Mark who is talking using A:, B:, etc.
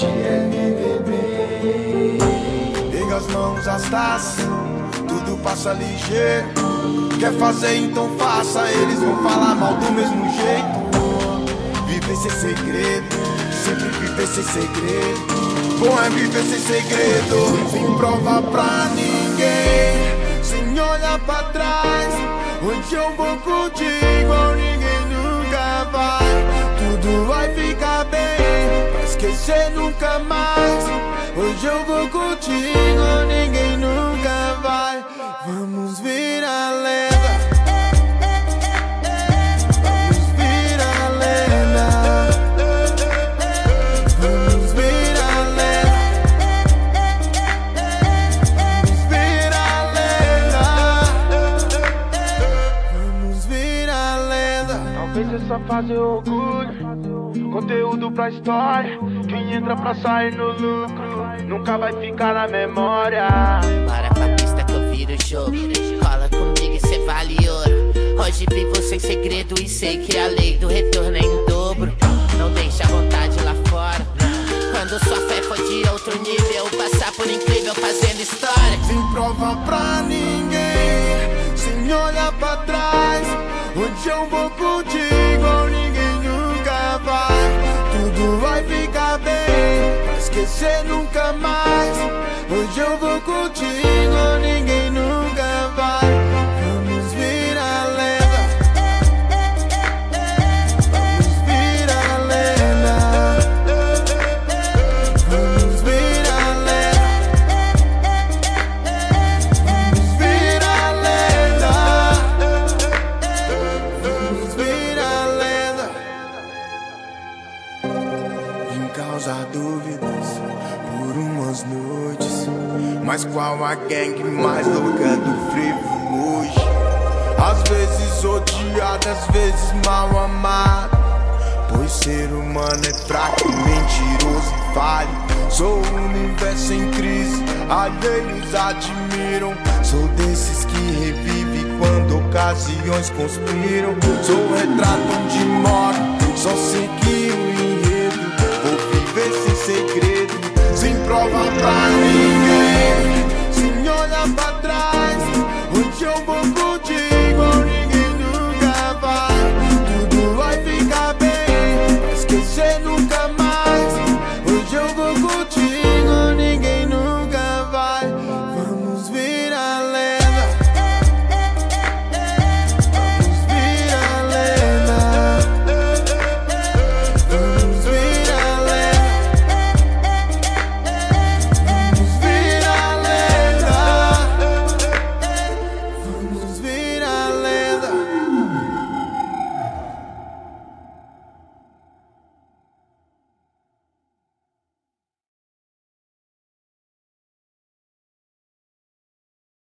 A: de MVB. Pega as mãos, as taças, tudo passa ligeiro. Quer fazer, então faça. Eles vão falar mal do mesmo jeito. Viver sem segredo, sempre viver sem segredo. Bom é viver sem segredo, sem prova pra ninguém. Sem olhar pra trás, onde eu vou curtir. Esquecer nunca mais. Hoje eu vou contigo, ninguém nunca vai. Vamos virar
B: É só fazer orgulho. Conteúdo pra história. Quem entra pra sair no lucro. Nunca vai ficar na memória.
C: Bora pra pista que eu viro o jogo. Cola comigo e cê vale ouro. Hoje vivo sem segredo e sei que a lei do retorno é em dobro. Não deixa a vontade lá fora. Quando sua fé for de outro nível, passar por incrível fazendo história.
A: sem prova pra ninguém, sem olhar pra trás. Onde eu vou contigo, esquecer nunca mais. Hoje eu vou contigo, causar dúvidas por umas noites. Mas qual a gangue mais louca do frevo hoje? Às vezes odiado, às vezes mal amado. Pois ser humano é fraco, mentiroso e falho. Sou o universo em crise, alheios admiram. Sou desses que revive quando ocasiões conspiram. Sou